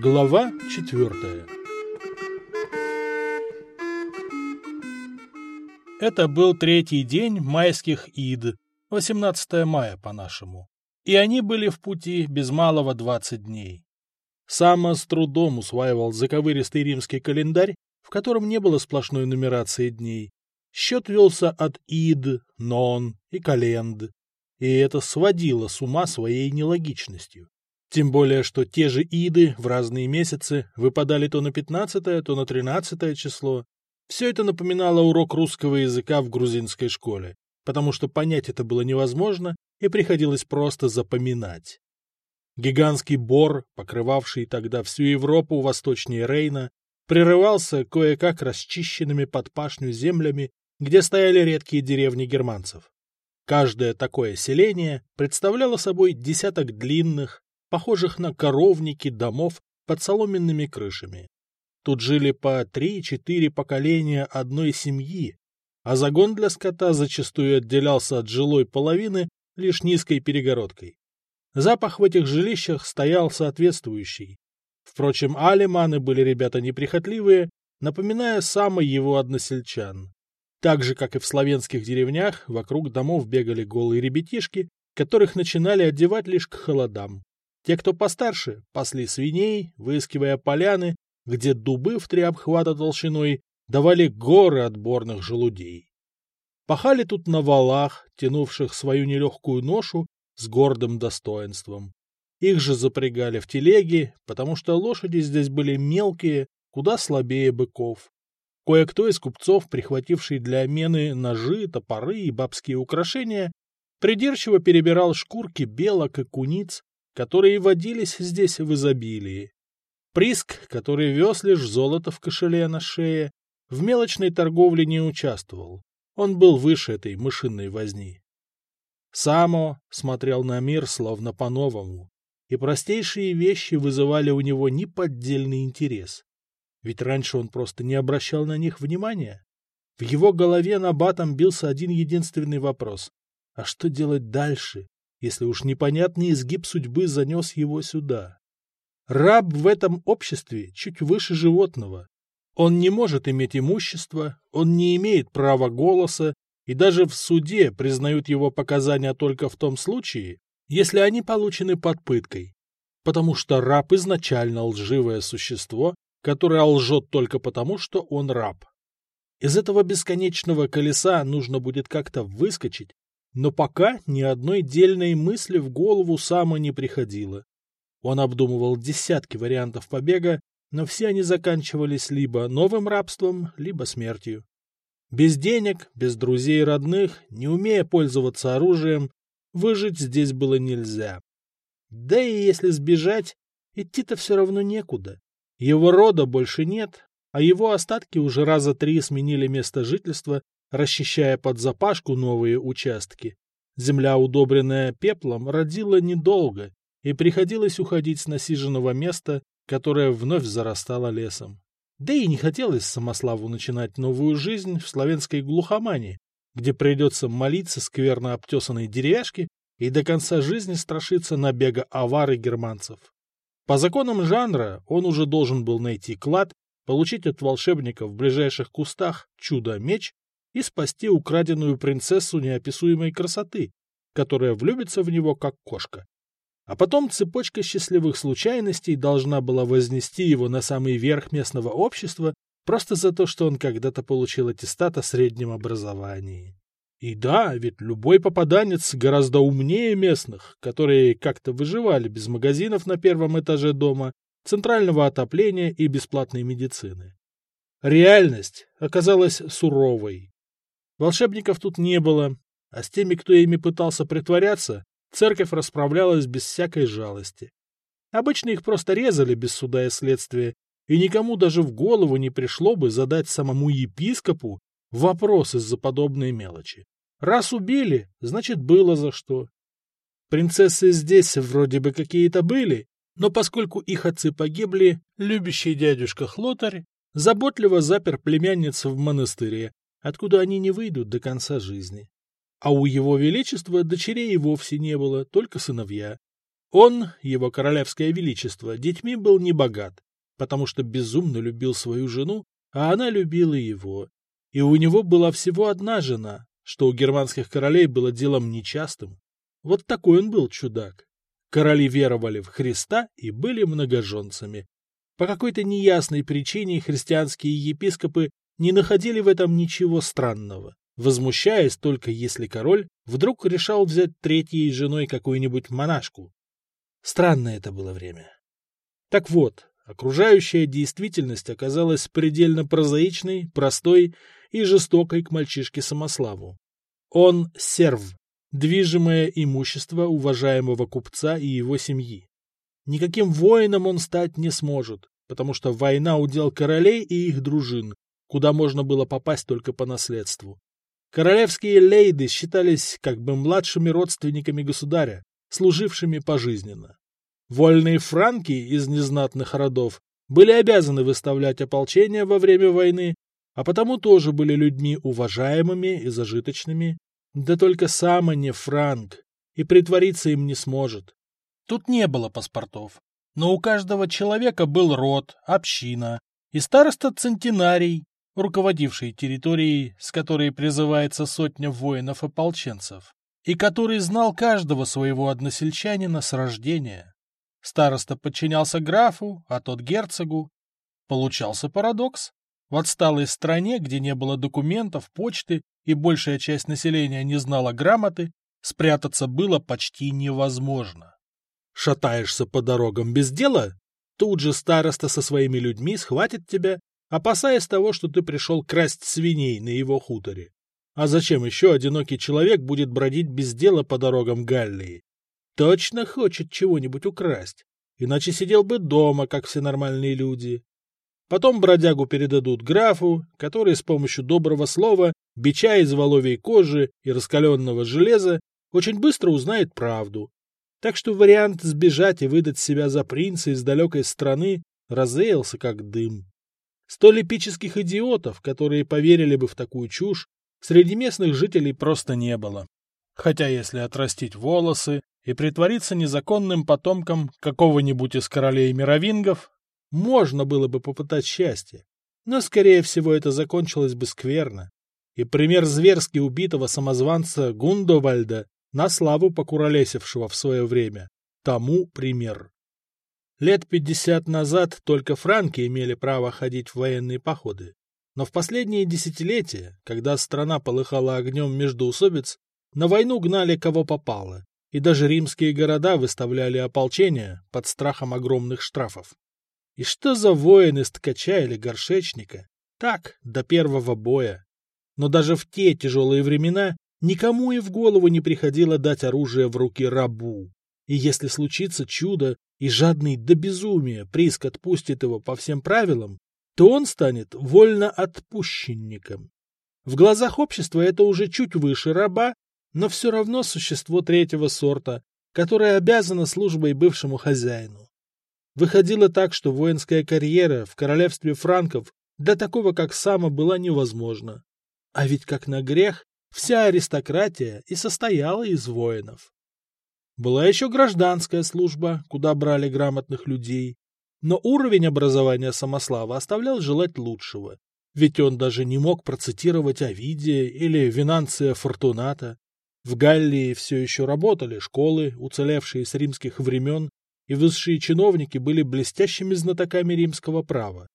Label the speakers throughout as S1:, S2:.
S1: Глава четвертая Это был третий день майских ид, 18 мая по-нашему, и они были в пути без малого 20 дней. Сама с трудом усваивал заковыристый римский календарь, в котором не было сплошной нумерации дней. Счет велся от ид, нон и календ, и это сводило с ума своей нелогичностью. Тем более, что те же иды в разные месяцы выпадали то на 15 то на 13 число, все это напоминало урок русского языка в грузинской школе, потому что понять это было невозможно и приходилось просто запоминать. Гигантский бор, покрывавший тогда всю Европу восточнее Рейна, прерывался кое-как расчищенными под пашню землями, где стояли редкие деревни германцев. Каждое такое селение представляло собой десяток длинных, похожих на коровники домов под соломенными крышами. Тут жили по три-четыре поколения одной семьи, а загон для скота зачастую отделялся от жилой половины лишь низкой перегородкой. Запах в этих жилищах стоял соответствующий. Впрочем, алиманы были ребята неприхотливые, напоминая самый его односельчан. Так же, как и в славянских деревнях, вокруг домов бегали голые ребятишки, которых начинали одевать лишь к холодам. Те, кто постарше, пасли свиней, выискивая поляны где дубы в три обхвата толщиной давали горы отборных желудей. Пахали тут на валах, тянувших свою нелегкую ношу с гордым достоинством. Их же запрягали в телеги, потому что лошади здесь были мелкие, куда слабее быков. Кое-кто из купцов, прихвативший для омены ножи, топоры и бабские украшения, придирчиво перебирал шкурки белок и куниц, которые водились здесь в изобилии. Приск, который вез лишь золото в кошеле на шее, в мелочной торговле не участвовал. Он был выше этой мышиной возни. Само смотрел на мир словно по-новому, и простейшие вещи вызывали у него неподдельный интерес. Ведь раньше он просто не обращал на них внимания. В его голове на батом бился один единственный вопрос. А что делать дальше, если уж непонятный изгиб судьбы занес его сюда? Раб в этом обществе чуть выше животного. Он не может иметь имущества, он не имеет права голоса, и даже в суде признают его показания только в том случае, если они получены под пыткой. Потому что раб изначально лживое существо, которое лжет только потому, что он раб. Из этого бесконечного колеса нужно будет как-то выскочить, но пока ни одной дельной мысли в голову Сама не приходило. Он обдумывал десятки вариантов побега, но все они заканчивались либо новым рабством, либо смертью. Без денег, без друзей и родных, не умея пользоваться оружием, выжить здесь было нельзя. Да и если сбежать, идти-то все равно некуда. Его рода больше нет, а его остатки уже раза три сменили место жительства, расчищая под запашку новые участки. Земля, удобренная пеплом, родила недолго, и приходилось уходить с насиженного места, которое вновь зарастало лесом. Да и не хотелось Самославу начинать новую жизнь в славянской глухомане, где придется молиться скверно обтесанной деревяшке и до конца жизни страшиться набега авары германцев. По законам жанра он уже должен был найти клад, получить от волшебника в ближайших кустах чудо-меч и спасти украденную принцессу неописуемой красоты, которая влюбится в него как кошка. А потом цепочка счастливых случайностей должна была вознести его на самый верх местного общества просто за то, что он когда-то получил аттестат о среднем образовании. И да, ведь любой попаданец гораздо умнее местных, которые как-то выживали без магазинов на первом этаже дома, центрального отопления и бесплатной медицины. Реальность оказалась суровой. Волшебников тут не было, а с теми, кто ими пытался притворяться, церковь расправлялась без всякой жалости. Обычно их просто резали без суда и следствия, и никому даже в голову не пришло бы задать самому епископу вопрос из-за подобной мелочи. Раз убили, значит, было за что. Принцессы здесь вроде бы какие-то были, но поскольку их отцы погибли, любящий дядюшка Хлотарь заботливо запер племянниц в монастыре, откуда они не выйдут до конца жизни. а у его величества дочерей и вовсе не было, только сыновья. Он, его королевское величество, детьми был не богат, потому что безумно любил свою жену, а она любила его. И у него была всего одна жена, что у германских королей было делом нечастым. Вот такой он был чудак. Короли веровали в Христа и были многоженцами. По какой-то неясной причине христианские епископы не находили в этом ничего странного, возмущаясь только если король вдруг решал взять третьей женой какую-нибудь монашку. Странное это было время. Так вот, окружающая действительность оказалась предельно прозаичной, простой и жестокой к мальчишке Самославу. Он серв, движимое имущество уважаемого купца и его семьи. Никаким воином он стать не сможет, потому что война удел королей и их дружин, куда можно было попасть только по наследству. Королевские лейды считались как бы младшими родственниками государя, служившими пожизненно. Вольные франки из незнатных родов были обязаны выставлять ополчение во время войны, а потому тоже были людьми уважаемыми и зажиточными, да только сам не франк, и притвориться им не сможет. Тут не было паспортов, но у каждого человека был род, община и староста-центинарий, руководивший территорией, с которой призывается сотня воинов-ополченцев, и который знал каждого своего односельчанина с рождения. Староста подчинялся графу, а тот герцогу. Получался парадокс. В отсталой стране, где не было документов, почты и большая часть населения не знала грамоты, спрятаться было почти невозможно. Шатаешься по дорогам без дела? Тут же староста со своими людьми схватит тебя, опасаясь того, что ты пришел красть свиней на его хуторе. А зачем еще одинокий человек будет бродить без дела по дорогам Галлии? Точно хочет чего-нибудь украсть, иначе сидел бы дома, как все нормальные люди. Потом бродягу передадут графу, который с помощью доброго слова, бича из воловьей кожи и раскаленного железа очень быстро узнает правду. Так что вариант сбежать и выдать себя за принца из далекой страны развеялся как дым. Столь эпических идиотов, которые поверили бы в такую чушь, среди местных жителей просто не было. Хотя если отрастить волосы и притвориться незаконным потомком какого-нибудь из королей мировингов, можно было бы попытать счастье. Но, скорее всего, это закончилось бы скверно. И пример зверски убитого самозванца Гундовальда на славу покуролесившего в свое время, тому пример. Лет пятьдесят назад только франки имели право ходить в военные походы. Но в последние десятилетия, когда страна полыхала огнем междоусобиц, на войну гнали кого попало, и даже римские города выставляли ополчение под страхом огромных штрафов. И что за воин из ткача или горшечника? Так, до первого боя. Но даже в те тяжелые времена никому и в голову не приходило дать оружие в руки рабу. И если случится чудо, и жадный до безумия приск отпустит его по всем правилам, то он станет вольно отпущенником. В глазах общества это уже чуть выше раба, но все равно существо третьего сорта, которое обязано службой бывшему хозяину. Выходило так, что воинская карьера в королевстве франков для такого, как Сама, была невозможна. А ведь, как на грех, вся аристократия и состояла из воинов. Была еще гражданская служба, куда брали грамотных людей, но уровень образования Самослава оставлял желать лучшего, ведь он даже не мог процитировать Овидия или Винанция Фортуната. В Галлии все еще работали школы, уцелевшие с римских времен, и высшие чиновники были блестящими знатоками римского права.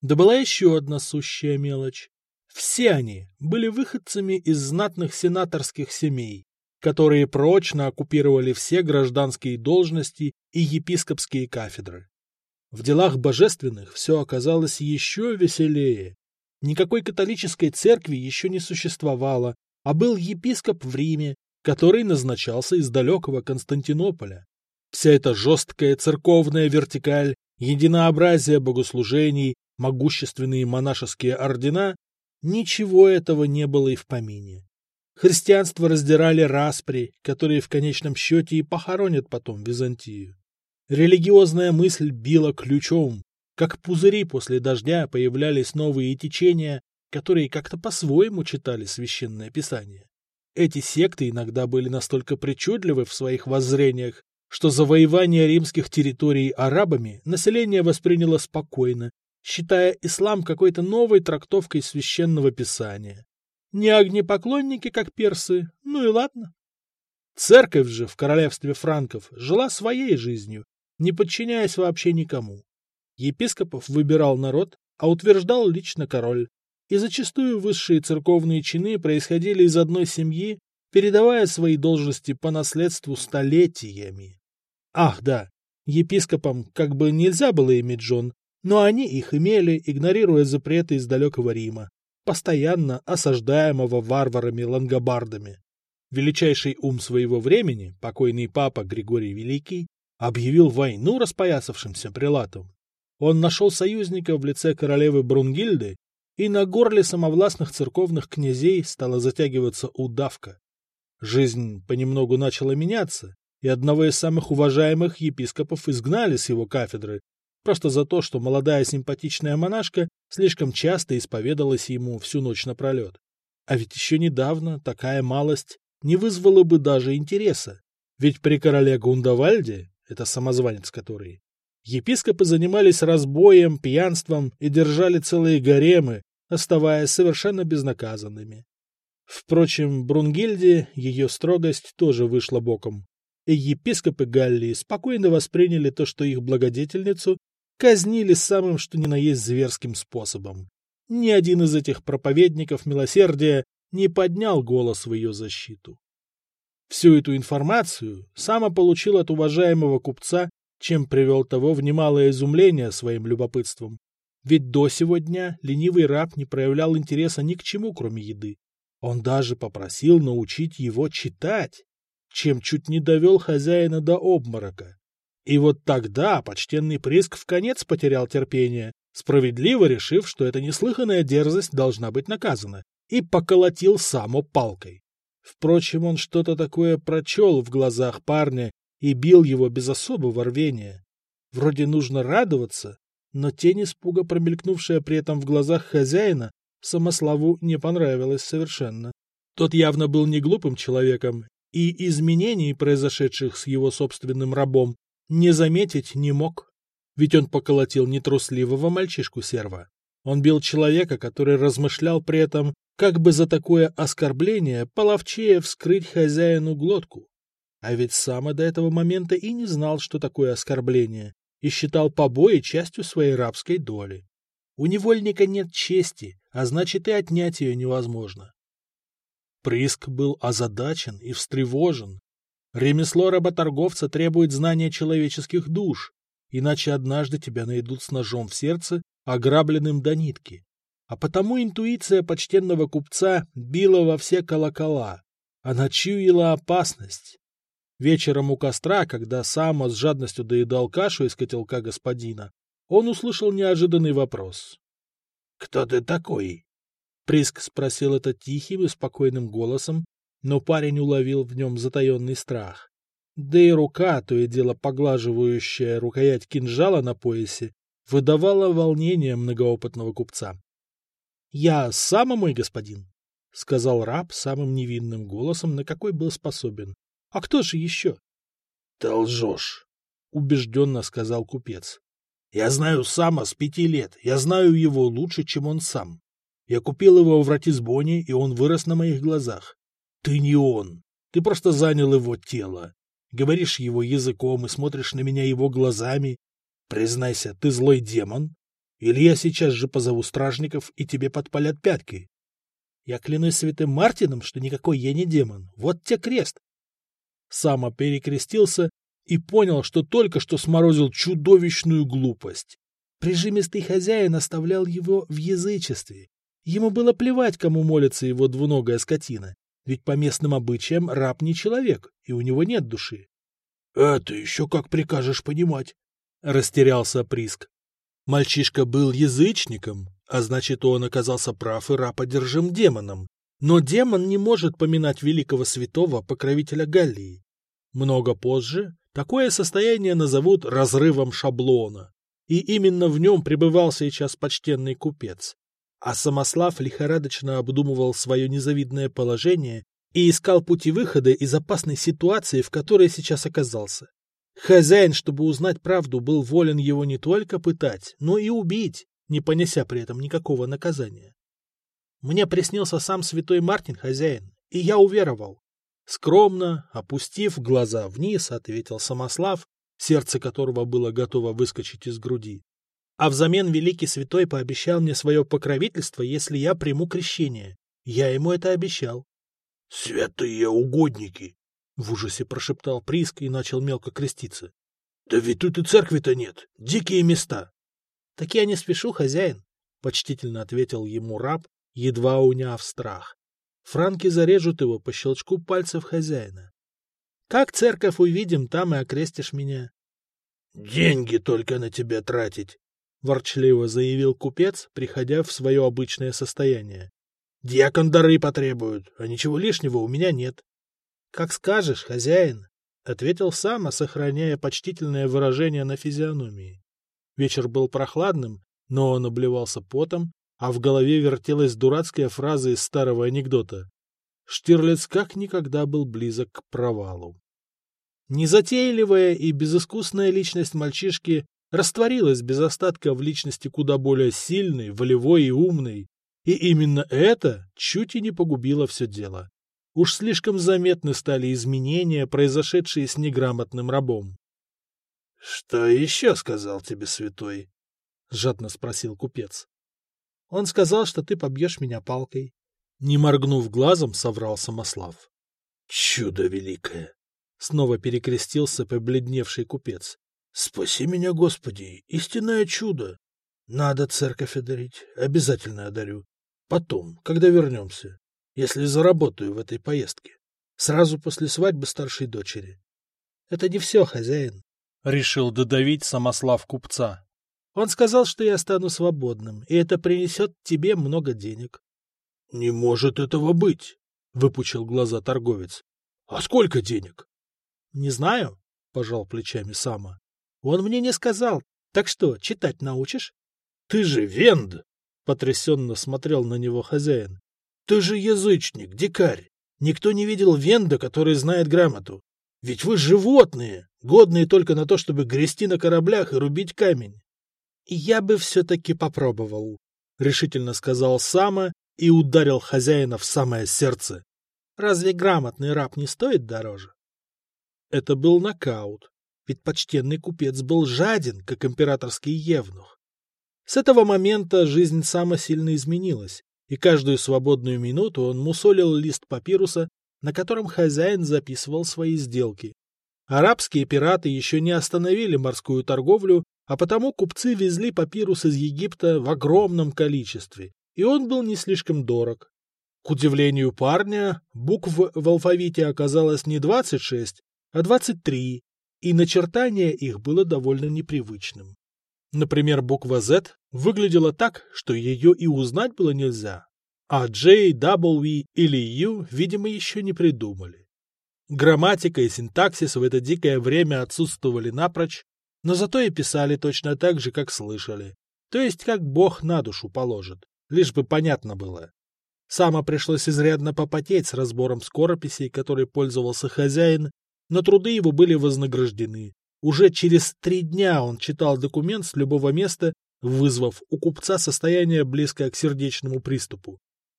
S1: Да была еще одна сущая мелочь. Все они были выходцами из знатных сенаторских семей, которые прочно оккупировали все гражданские должности и епископские кафедры. В делах божественных все оказалось еще веселее. Никакой католической церкви еще не существовало, а был епископ в Риме, который назначался из далекого Константинополя. Вся эта жесткая церковная вертикаль, единообразие богослужений, могущественные монашеские ордена – ничего этого не было и в помине. Христианство раздирали распри, которые в конечном счете и похоронят потом Византию. Религиозная мысль била ключом. Как пузыри после дождя появлялись новые течения, которые как-то по-своему читали священное писание. Эти секты иногда были настолько причудливы в своих воззрениях, что завоевание римских территорий арабами население восприняло спокойно, считая ислам какой-то новой трактовкой священного писания. Не огнепоклонники, как персы, ну и ладно. Церковь же в королевстве франков жила своей жизнью, не подчиняясь вообще никому. Епископов выбирал народ, а утверждал лично король. И зачастую высшие церковные чины происходили из одной семьи, передавая свои должности по наследству столетиями. Ах, да, епископам как бы нельзя было иметь жен, но они их имели, игнорируя запреты из далекого Рима, постоянно осаждаемого варварами-лангобардами. Величайший ум своего времени, покойный папа Григорий Великий, объявил войну распоясавшимся прилатам. Он нашел союзника в лице королевы Брунгильды, и на горле самовластных церковных князей стала затягиваться удавка. Жизнь понемногу начала меняться, и одного из самых уважаемых епископов изгнали с его кафедры, просто за то, что молодая симпатичная монашка слишком часто исповедалась ему всю ночь напролет. А ведь еще недавно такая малость не вызвала бы даже интереса, ведь при короле Гундавальде, это самозванец который, епископы занимались разбоем, пьянством и держали целые гаремы, оставаясь совершенно безнаказанными. Впрочем, Брунгильде ее строгость тоже вышла боком, епископы Галлии спокойно восприняли то, что их благодетельницу казнили самым что ни на есть зверским способом. Ни один из этих проповедников милосердия не поднял голос в ее защиту. Всю эту информацию Сама получил от уважаемого купца, чем привел того в немалое изумление своим любопытством. Ведь до сего дня ленивый раб не проявлял интереса ни к чему, кроме еды. Он даже попросил научить его читать, чем чуть не довел хозяина до обморока. И вот тогда почтенный Приск в конец потерял терпение, справедливо решив, что эта неслыханная дерзость должна быть наказана, и поколотил Само палкой. Впрочем, он что-то такое прочел в глазах парня и бил его без особого рвения. Вроде нужно радоваться, но тень испуга, промелькнувшая при этом в глазах хозяина, Самославу не понравилась совершенно. Тот явно был не глупым человеком, и изменений, произошедших с его собственным рабом, не заметить не мог. Ведь он поколотил нетрусливого мальчишку-серва. Он бил человека, который размышлял при этом, как бы за такое оскорбление половчее вскрыть хозяину глотку. А ведь Сама до этого момента и не знал, что такое оскорбление, и считал побои частью своей рабской доли. У невольника нет чести, а значит и отнять ее невозможно. Приск был озадачен и встревожен. Ремесло работорговца требует знания человеческих душ, иначе однажды тебя найдут с ножом в сердце, ограбленным до нитки. А потому интуиция почтенного купца била во все колокола. Она чуяла опасность. Вечером у костра, когда Сама с жадностью доедал кашу из котелка господина, он услышал неожиданный вопрос. — Кто ты такой? Приск спросил это тихим и спокойным голосом, но парень уловил в нем затаенный страх. Да и рука, то и дело поглаживающая рукоять кинжала на поясе, выдавала волнение многоопытного купца. — Я сам, мой господин, — сказал раб самым невинным голосом, на какой был способен. — А кто же еще? — Ты лжешь, — убежденно сказал купец. Я знаю Сама с пяти лет. Я знаю его лучше, чем он сам. Я купил его в Ратисбоне, и он вырос на моих глазах. Ты не он. Ты просто занял его тело. Говоришь его языком и смотришь на меня его глазами. Признайся, ты злой демон? Или я сейчас же позову стражников, и тебе подпалят пятки? Я клянусь святым Мартином, что никакой я не демон. Вот те крест. Сама перекрестился и понял, что только что сморозил чудовищную глупость. Прижимистый хозяин оставлял его в язычестве. Ему было плевать, кому молится его двуногая скотина, ведь по местным обычаям раб не человек, и у него нет души. — Это еще как прикажешь понимать? — растерялся Приск. Мальчишка был язычником, а значит, он оказался прав и раб одержим демоном. Но демон не может поминать великого святого покровителя Галлии. Много позже Такое состояние назовут разрывом шаблона. И именно в нем пребывал сейчас почтенный купец. А Самослав лихорадочно обдумывал свое незавидное положение и искал пути выхода из опасной ситуации, в которой сейчас оказался. Хозяин, чтобы узнать правду, был волен его не только пытать, но и убить, не понеся при этом никакого наказания. Мне приснился сам святой Мартин, хозяин, и я уверовал. Скромно, опустив глаза вниз, ответил Самослав, сердце которого было готово выскочить из груди. А взамен великий святой пообещал мне свое покровительство, если я приму крещение. Я ему это обещал.
S2: — Святые угодники!
S1: — в ужасе прошептал Приск и начал мелко креститься.
S2: — Да ведь тут и церкви-то нет, дикие места.
S1: — Так я не спешу, хозяин, — почтительно ответил ему раб, едва уняв страх. Франки зарежут его по щелчку пальцев хозяина. Как церковь увидим, там и окрестишь меня.
S2: — Деньги только на тебя тратить, —
S1: ворчливо заявил купец, приходя в свое обычное состояние.
S2: — Дьякон дары потребуют, а ничего лишнего у меня нет.
S1: — Как скажешь, хозяин, — ответил сам, сохраняя почтительное выражение на физиономии. Вечер был прохладным, но он обливался потом, а в голове вертелась дурацкая фраза из старого анекдота. Штирлиц как никогда был близок к провалу. Незатейливая и безыскусная личность мальчишки растворилась без остатка в личности куда более сильной, волевой и умной, и именно это чуть и не погубило все дело. Уж слишком заметны стали изменения, произошедшие с неграмотным рабом.
S2: — Что еще сказал тебе святой?
S1: — жадно спросил купец. — Он сказал, что ты побьешь меня палкой. Не моргнув глазом, соврал Самослав.
S2: — Чудо великое!
S1: — снова перекрестился побледневший купец.
S2: Спаси меня, Господи, истинное чудо. Надо церковь одарить, обязательно одарю. Потом, когда вернемся, если заработаю в этой поездке. Сразу после свадьбы старшей дочери.
S1: Это не все, хозяин. Решил додавить Самослав купца. Он сказал, что я стану свободным, и это принесет тебе много денег.
S2: — Не может этого быть, — выпучил глаза торговец. — А сколько денег?
S1: — Не знаю, — пожал плечами Сама. Он мне не сказал. Так что, читать научишь?
S2: — Ты же венд!
S1: — потрясенно смотрел на него хозяин.
S2: — Ты же язычник, дикарь. Никто не видел венда, который знает грамоту. Ведь вы животные, годные только на то, чтобы грести на кораблях и рубить камень.
S1: — Я бы все-таки попробовал, — решительно сказал Сама и ударил хозяина в самое сердце. Разве грамотный раб не стоит дороже? Это был нокаут, ведь почтенный купец был жаден, как императорский евнух. С этого момента жизнь Сама сильно изменилась, и каждую свободную минуту он мусолил лист папируса, на котором хозяин записывал свои сделки. Арабские пираты еще не остановили морскую торговлю, а потому купцы везли папирус из Египта в огромном количестве, и он был не слишком дорог. К удивлению парня, букв в алфавите оказалось не 26, а 23, и начертание их было довольно непривычным. Например, буква Z выглядела так, что ее и узнать было нельзя, а J, W или U, видимо, еще не придумали. Грамматика и синтаксис в это дикое время отсутствовали напрочь, но зато и писали точно так же, как слышали, то есть как Бог на душу положит, лишь бы понятно было. Само пришлось изрядно попотеть с разбором скорописей, которой пользовался хозяин, но труды его были вознаграждены. Уже через три дня он читал документ с любого места, вызвав у купца состояние, близкое к сердечному приступу.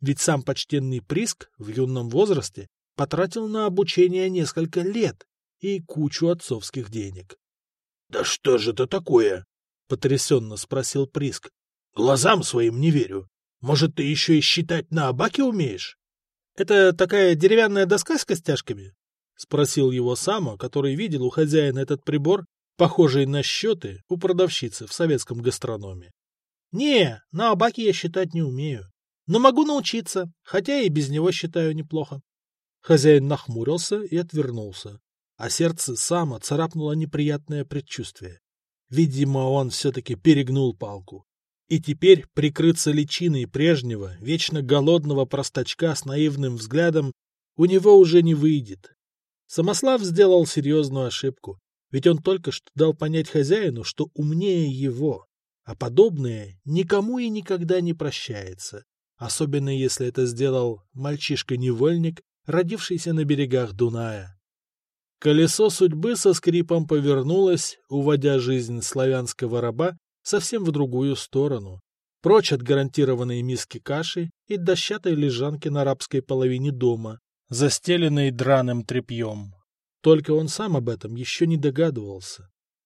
S1: Ведь сам почтенный Приск в юном возрасте потратил на обучение несколько лет и кучу отцовских денег.
S2: — Да что же это такое? — потрясенно спросил Приск. — Глазам своим не верю. Может, ты еще и считать на абаке умеешь?
S1: — Это такая деревянная доска с костяшками? — спросил его Сама, который видел у хозяина этот прибор, похожий на счеты у продавщицы в советском гастрономе. — Не, на абаке я считать не умею. Но могу научиться, хотя и без него считаю неплохо. Хозяин нахмурился и отвернулся, а сердце Сама царапнуло неприятное предчувствие. Видимо, он все-таки перегнул палку. И теперь прикрыться личиной прежнего, вечно голодного простачка с наивным взглядом у него уже не выйдет. Самослав сделал серьезную ошибку, ведь он только что дал понять хозяину, что умнее его, а подобное никому и никогда не прощается, особенно если это сделал мальчишка-невольник, родившийся на берегах Дуная. Колесо судьбы со скрипом повернулось, уводя жизнь славянского раба совсем в другую сторону, прочь от гарантированной миски каши и дощатой лежанки на рабской половине дома, застеленной драным тряпьем. Только он сам об этом еще не догадывался.